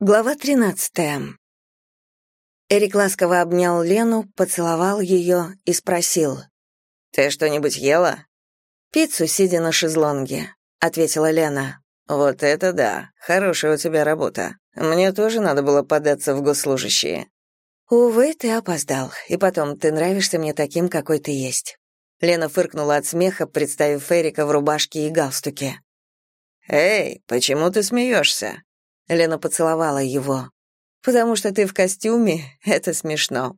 Глава 13. Эрик ласково обнял Лену, поцеловал ее и спросил. «Ты что-нибудь ела?» «Пиццу, сидя на шезлонге», — ответила Лена. «Вот это да, хорошая у тебя работа. Мне тоже надо было податься в госслужащие». «Увы, ты опоздал, и потом, ты нравишься мне таким, какой ты есть». Лена фыркнула от смеха, представив Эрика в рубашке и галстуке. «Эй, почему ты смеешься?» Лена поцеловала его. «Потому что ты в костюме, это смешно».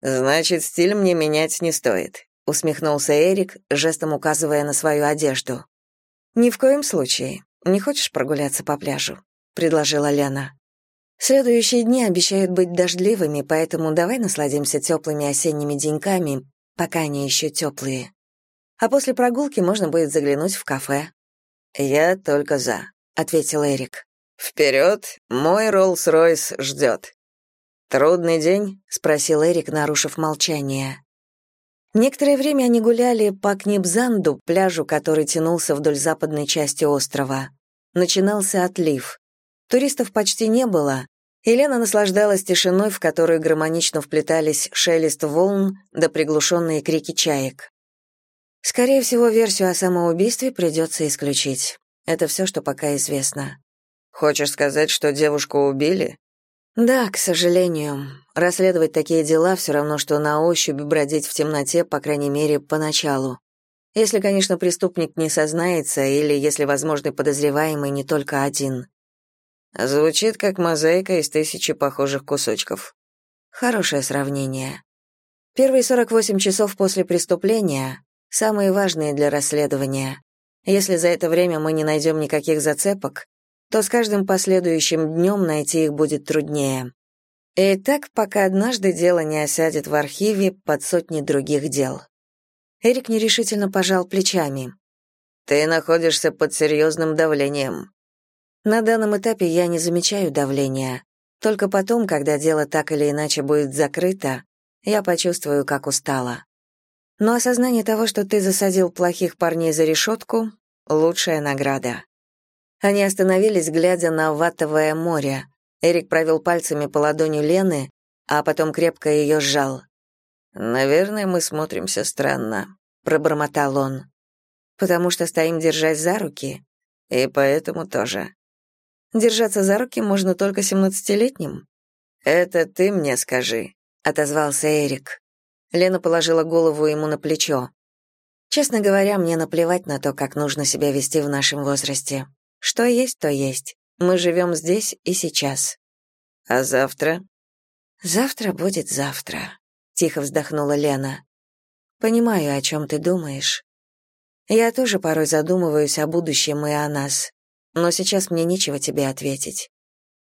«Значит, стиль мне менять не стоит», — усмехнулся Эрик, жестом указывая на свою одежду. «Ни в коем случае. Не хочешь прогуляться по пляжу?» — предложила Лена. «Следующие дни обещают быть дождливыми, поэтому давай насладимся теплыми осенними деньками, пока они еще теплые. А после прогулки можно будет заглянуть в кафе». «Я только за», — ответил Эрик. «Вперед! Мой Роллс-Ройс ждет!» «Трудный день?» — спросил Эрик, нарушив молчание. Некоторое время они гуляли по Книпзанду, пляжу, который тянулся вдоль западной части острова. Начинался отлив. Туристов почти не было. Елена наслаждалась тишиной, в которую гармонично вплетались шелест волн да приглушенные крики чаек. Скорее всего, версию о самоубийстве придется исключить. Это все, что пока известно. Хочешь сказать, что девушку убили? Да, к сожалению. Расследовать такие дела все равно, что на ощупь бродить в темноте, по крайней мере, поначалу. Если, конечно, преступник не сознается, или если возможный подозреваемый не только один. Звучит как мозаика из тысячи похожих кусочков. Хорошее сравнение. Первые 48 часов после преступления — самые важные для расследования. Если за это время мы не найдем никаких зацепок, то с каждым последующим днем найти их будет труднее. И так, пока однажды дело не осядет в архиве под сотни других дел. Эрик нерешительно пожал плечами. «Ты находишься под серьезным давлением». «На данном этапе я не замечаю давления. Только потом, когда дело так или иначе будет закрыто, я почувствую, как устала. Но осознание того, что ты засадил плохих парней за решетку — лучшая награда. Они остановились, глядя на ватовое море. Эрик провел пальцами по ладони Лены, а потом крепко ее сжал. «Наверное, мы смотримся странно», — пробормотал он. «Потому что стоим держась за руки?» «И поэтому тоже». «Держаться за руки можно только семнадцатилетним?» «Это ты мне скажи», — отозвался Эрик. Лена положила голову ему на плечо. «Честно говоря, мне наплевать на то, как нужно себя вести в нашем возрасте. Что есть, то есть. Мы живем здесь и сейчас. А завтра? Завтра будет завтра, тихо вздохнула Лена. Понимаю, о чем ты думаешь. Я тоже порой задумываюсь о будущем и о нас, но сейчас мне нечего тебе ответить.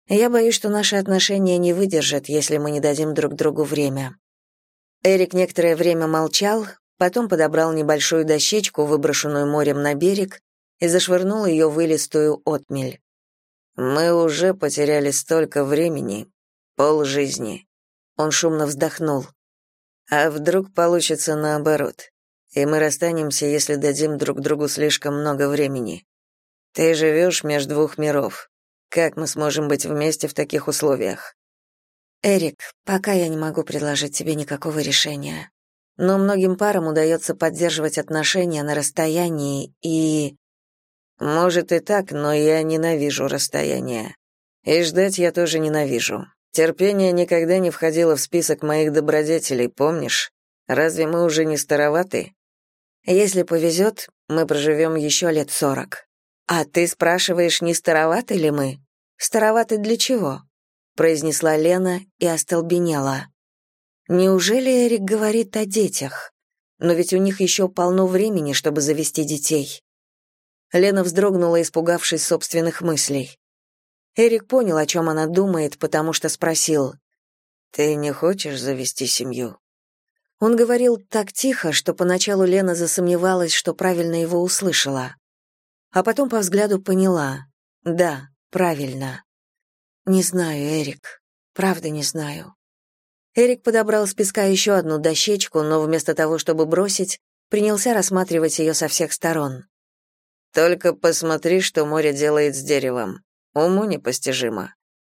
Я боюсь, что наши отношения не выдержат, если мы не дадим друг другу время. Эрик некоторое время молчал, потом подобрал небольшую дощечку, выброшенную морем на берег, и зашвырнул ее в илистую отмель. «Мы уже потеряли столько времени, полжизни». Он шумно вздохнул. «А вдруг получится наоборот, и мы расстанемся, если дадим друг другу слишком много времени? Ты живешь между двух миров. Как мы сможем быть вместе в таких условиях?» «Эрик, пока я не могу предложить тебе никакого решения. Но многим парам удается поддерживать отношения на расстоянии и...» Может и так, но я ненавижу расстояние. И ждать я тоже ненавижу. Терпение никогда не входило в список моих добродетелей, помнишь? Разве мы уже не староваты? Если повезет, мы проживем еще лет сорок. А ты спрашиваешь, не староваты ли мы? Староваты для чего? произнесла Лена и остолбенела. Неужели Эрик говорит о детях? Но ведь у них еще полно времени, чтобы завести детей. Лена вздрогнула, испугавшись собственных мыслей. Эрик понял, о чем она думает, потому что спросил. «Ты не хочешь завести семью?» Он говорил так тихо, что поначалу Лена засомневалась, что правильно его услышала. А потом по взгляду поняла. Да, правильно. «Не знаю, Эрик. Правда не знаю». Эрик подобрал с песка еще одну дощечку, но вместо того, чтобы бросить, принялся рассматривать ее со всех сторон. Только посмотри, что море делает с деревом. Уму непостижимо.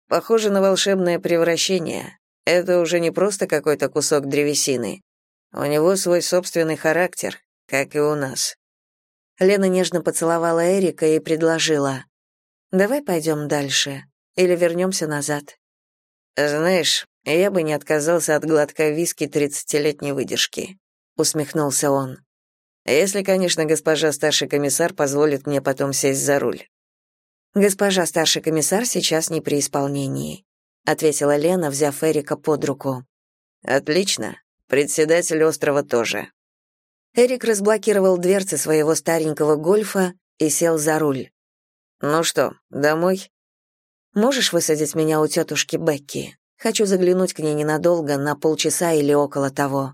похоже на волшебное превращение. Это уже не просто какой-то кусок древесины. У него свой собственный характер, как и у нас. Лена нежно поцеловала Эрика и предложила. «Давай пойдем дальше. Или вернемся назад». «Знаешь, я бы не отказался от глотка виски тридцатилетней выдержки», — усмехнулся он. «Если, конечно, госпожа старший комиссар позволит мне потом сесть за руль». «Госпожа старший комиссар сейчас не при исполнении», — ответила Лена, взяв Эрика под руку. «Отлично. Председатель острова тоже». Эрик разблокировал дверцы своего старенького гольфа и сел за руль. «Ну что, домой?» «Можешь высадить меня у тетушки Бекки? Хочу заглянуть к ней ненадолго, на полчаса или около того».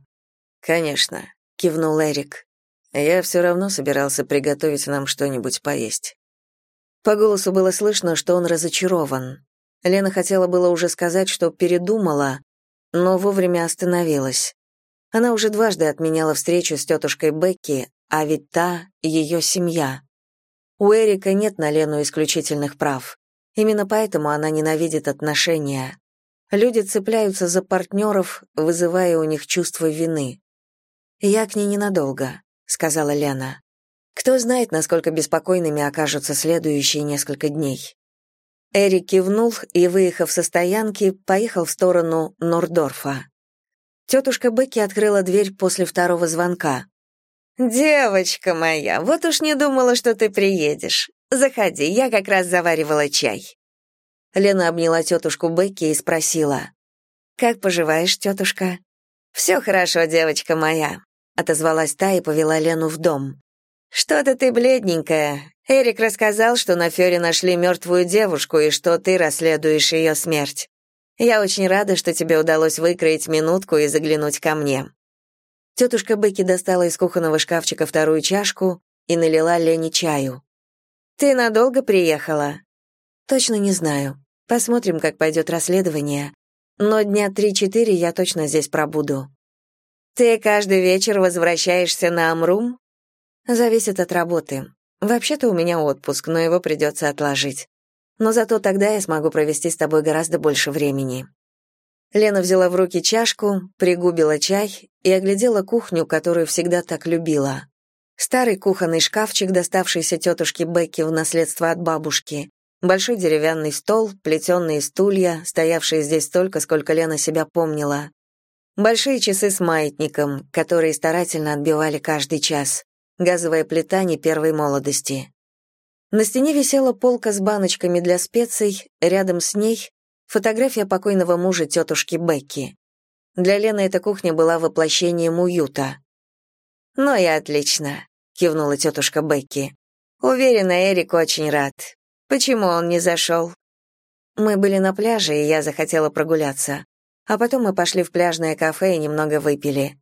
«Конечно», — кивнул Эрик. «Я все равно собирался приготовить нам что-нибудь поесть». По голосу было слышно, что он разочарован. Лена хотела было уже сказать, что передумала, но вовремя остановилась. Она уже дважды отменяла встречу с тетушкой Бекки, а ведь та — ее семья. У Эрика нет на Лену исключительных прав. Именно поэтому она ненавидит отношения. Люди цепляются за партнеров, вызывая у них чувство вины. «Я к ней ненадолго», — сказала Лена. «Кто знает, насколько беспокойными окажутся следующие несколько дней». Эрик кивнул и, выехав со стоянки, поехал в сторону Нордорфа. Тетушка Бекки открыла дверь после второго звонка. «Девочка моя, вот уж не думала, что ты приедешь. Заходи, я как раз заваривала чай». Лена обняла тетушку Бекки и спросила. «Как поживаешь, тетушка?» «Все хорошо, девочка моя», — отозвалась та и повела Лену в дом. «Что-то ты бледненькая. Эрик рассказал, что на Фёре нашли мертвую девушку и что ты расследуешь ее смерть. Я очень рада, что тебе удалось выкроить минутку и заглянуть ко мне». Тетушка Бекки достала из кухонного шкафчика вторую чашку и налила Лене чаю. «Ты надолго приехала?» «Точно не знаю. Посмотрим, как пойдет расследование. Но дня три-четыре я точно здесь пробуду». «Ты каждый вечер возвращаешься на Амрум?» «Зависит от работы. Вообще-то у меня отпуск, но его придется отложить но зато тогда я смогу провести с тобой гораздо больше времени». Лена взяла в руки чашку, пригубила чай и оглядела кухню, которую всегда так любила. Старый кухонный шкафчик, доставшийся тетушке Бекки в наследство от бабушки, большой деревянный стол, плетеные стулья, стоявшие здесь столько, сколько Лена себя помнила, большие часы с маятником, которые старательно отбивали каждый час, газовая плита не первой молодости. На стене висела полка с баночками для специй, рядом с ней фотография покойного мужа тетушки Бекки. Для Лены эта кухня была воплощением уюта. «Ну и отлично», — кивнула тетушка Бекки. «Уверена, Эрик очень рад. Почему он не зашел?» Мы были на пляже, и я захотела прогуляться. А потом мы пошли в пляжное кафе и немного выпили.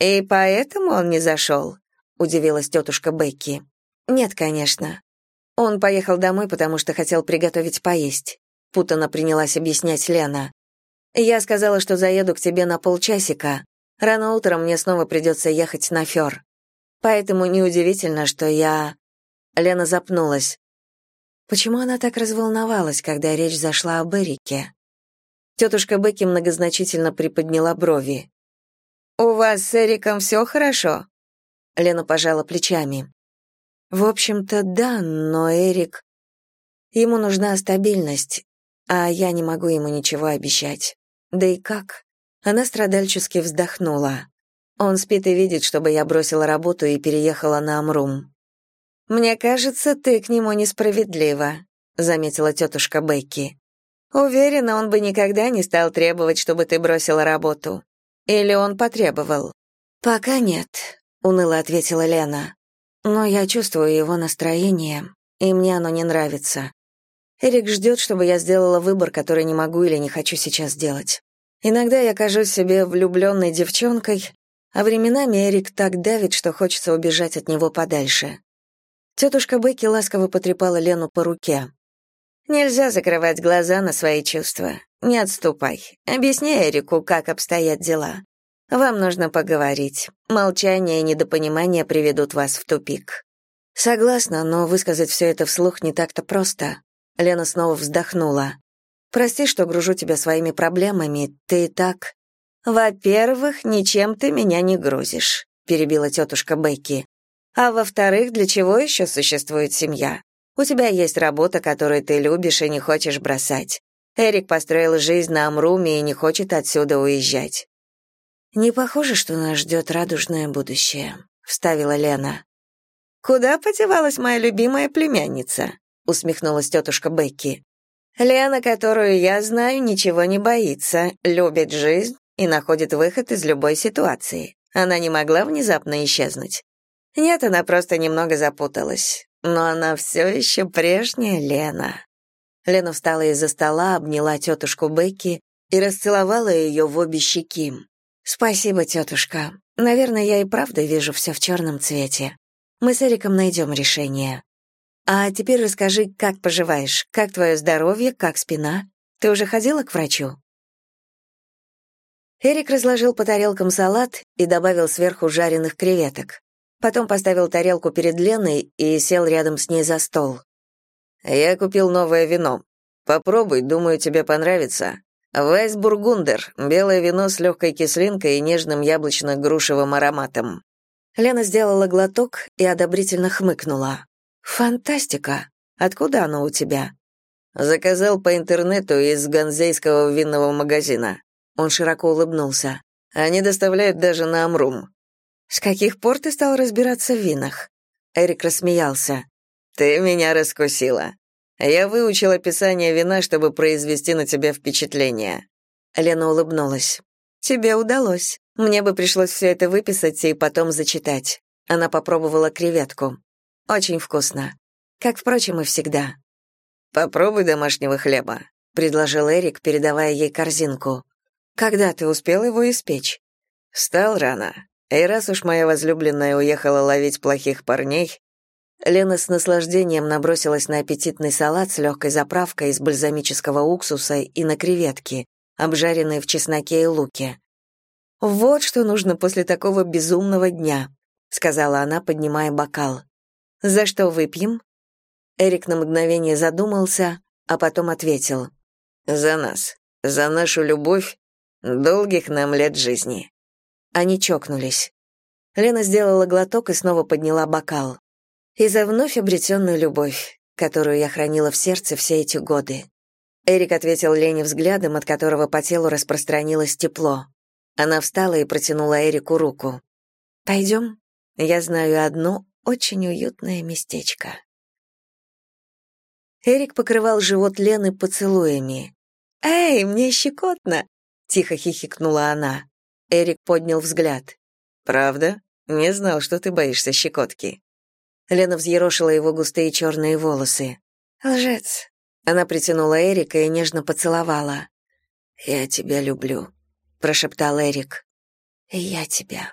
«И поэтому он не зашел?» — удивилась тетушка Бекки. «Нет, конечно. Он поехал домой, потому что хотел приготовить поесть. Путано принялась объяснять Лена. Я сказала, что заеду к тебе на полчасика. Рано утром мне снова придется ехать на Фёр. Поэтому неудивительно, что я... Лена запнулась. Почему она так разволновалась, когда речь зашла об Эрике? Тетушка Бекки многозначительно приподняла брови. «У вас с Эриком все хорошо?» Лена пожала плечами. В общем-то, да, но Эрик... Ему нужна стабильность, а я не могу ему ничего обещать. Да и как? Она страдальчески вздохнула. Он спит и видит, чтобы я бросила работу и переехала на Амрум. «Мне кажется, ты к нему несправедлива», — заметила тетушка Бекки. «Уверена, он бы никогда не стал требовать, чтобы ты бросила работу. Или он потребовал?» «Пока нет», — уныло ответила Лена. Но я чувствую его настроение, и мне оно не нравится. Эрик ждет, чтобы я сделала выбор, который не могу или не хочу сейчас сделать. Иногда я кажусь себе влюбленной девчонкой, а временами Эрик так давит, что хочется убежать от него подальше. Тетушка Бекки ласково потрепала Лену по руке. «Нельзя закрывать глаза на свои чувства. Не отступай. Объясни Эрику, как обстоят дела. Вам нужно поговорить. Молчание и недопонимание приведут вас в тупик. Согласна, но высказать все это вслух не так-то просто. Лена снова вздохнула. Прости, что гружу тебя своими проблемами, ты и так...» «Во-первых, ничем ты меня не грузишь», — перебила тетушка Бекки. «А во-вторых, для чего еще существует семья? У тебя есть работа, которую ты любишь и не хочешь бросать. Эрик построил жизнь на Амруме и не хочет отсюда уезжать. «Не похоже, что нас ждет радужное будущее», — вставила Лена. «Куда подевалась моя любимая племянница?» — усмехнулась тетушка Бекки. «Лена, которую я знаю, ничего не боится, любит жизнь и находит выход из любой ситуации. Она не могла внезапно исчезнуть. Нет, она просто немного запуталась. Но она все еще прежняя Лена». Лена встала из-за стола, обняла тетушку Бекки и расцеловала ее в обе щеки. «Спасибо, тетушка. Наверное, я и правда вижу все в черном цвете. Мы с Эриком найдем решение. А теперь расскажи, как поживаешь, как твое здоровье, как спина? Ты уже ходила к врачу?» Эрик разложил по тарелкам салат и добавил сверху жареных креветок. Потом поставил тарелку перед Леной и сел рядом с ней за стол. «Я купил новое вино. Попробуй, думаю, тебе понравится. Вайсбургундер, белое вино с легкой кислинкой и нежным яблочно-грушевым ароматом. Лена сделала глоток и одобрительно хмыкнула. «Фантастика! Откуда оно у тебя?» Заказал по интернету из ганзейского винного магазина. Он широко улыбнулся. Они доставляют даже на Амрум. «С каких пор ты стал разбираться в винах?» Эрик рассмеялся. «Ты меня раскусила. Я выучил описание вина, чтобы произвести на тебя впечатление». Лена улыбнулась. «Тебе удалось. Мне бы пришлось все это выписать и потом зачитать». Она попробовала креветку. «Очень вкусно. Как, впрочем, и всегда». «Попробуй домашнего хлеба», — предложил Эрик, передавая ей корзинку. «Когда ты успел его испечь?» «Встал рано. И раз уж моя возлюбленная уехала ловить плохих парней, Лена с наслаждением набросилась на аппетитный салат с легкой заправкой из бальзамического уксуса и на креветки, обжаренные в чесноке и луке. «Вот что нужно после такого безумного дня», — сказала она, поднимая бокал. «За что выпьем?» Эрик на мгновение задумался, а потом ответил. «За нас, за нашу любовь, долгих нам лет жизни». Они чокнулись. Лена сделала глоток и снова подняла бокал и за вновь обретенную любовь, которую я хранила в сердце все эти годы. Эрик ответил Лене взглядом, от которого по телу распространилось тепло. Она встала и протянула Эрику руку. «Пойдем? Я знаю одно очень уютное местечко». Эрик покрывал живот Лены поцелуями. «Эй, мне щекотно!» — тихо хихикнула она. Эрик поднял взгляд. «Правда? Не знал, что ты боишься щекотки». Лена взъерошила его густые черные волосы. «Лжец». Она притянула Эрика и нежно поцеловала. «Я тебя люблю», — прошептал Эрик. «И я тебя».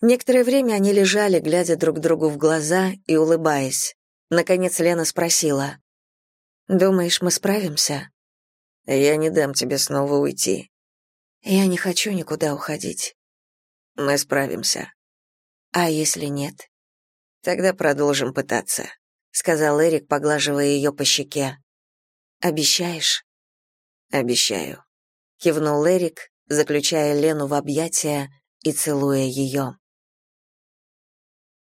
Некоторое время они лежали, глядя друг другу в глаза и улыбаясь. Наконец Лена спросила. «Думаешь, мы справимся?» «Я не дам тебе снова уйти». «Я не хочу никуда уходить». «Мы справимся». «А если нет?» Тогда продолжим пытаться, сказал Эрик, поглаживая ее по щеке. Обещаешь? Обещаю, кивнул Эрик, заключая Лену в объятия и целуя ее.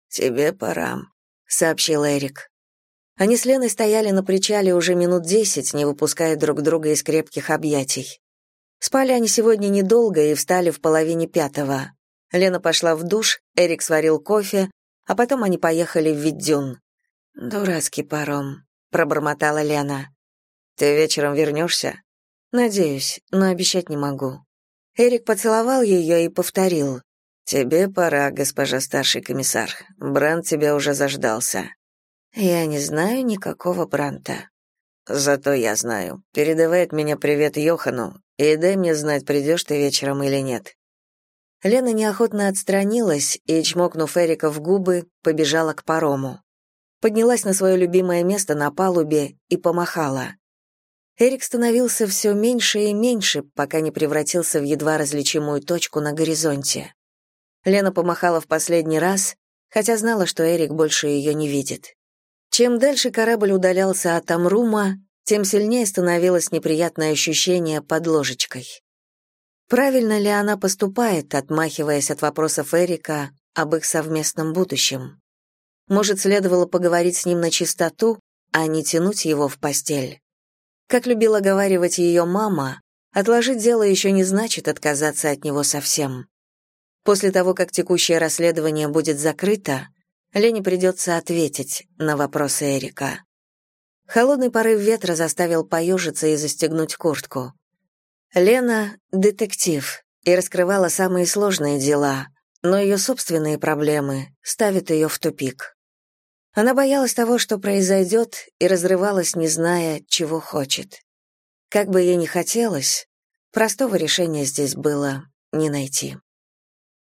Тебе пора, сообщил Эрик. Они с Леной стояли на причале уже минут десять, не выпуская друг друга из крепких объятий. Спали они сегодня недолго и встали в половине пятого. Лена пошла в душ, Эрик сварил кофе, а потом они поехали в Виддюн. «Дурацкий паром», — пробормотала Лена. «Ты вечером вернешься?» «Надеюсь, но обещать не могу». Эрик поцеловал ее и повторил. «Тебе пора, госпожа старший комиссар. Брант тебя уже заждался». «Я не знаю никакого Бранта». «Зато я знаю. Передавай от меня привет Йохану и дай мне знать, придешь ты вечером или нет». Лена неохотно отстранилась и, чмокнув Эрика в губы, побежала к парому. Поднялась на свое любимое место на палубе и помахала. Эрик становился все меньше и меньше, пока не превратился в едва различимую точку на горизонте. Лена помахала в последний раз, хотя знала, что Эрик больше ее не видит. Чем дальше корабль удалялся от Амрума, тем сильнее становилось неприятное ощущение под ложечкой. Правильно ли она поступает, отмахиваясь от вопросов Эрика об их совместном будущем? Может, следовало поговорить с ним на чистоту, а не тянуть его в постель? Как любила говаривать ее мама, отложить дело еще не значит отказаться от него совсем. После того, как текущее расследование будет закрыто, Лене придется ответить на вопросы Эрика. Холодный порыв ветра заставил поежиться и застегнуть куртку. Лена — детектив и раскрывала самые сложные дела, но ее собственные проблемы ставят ее в тупик. Она боялась того, что произойдет, и разрывалась, не зная, чего хочет. Как бы ей ни хотелось, простого решения здесь было не найти.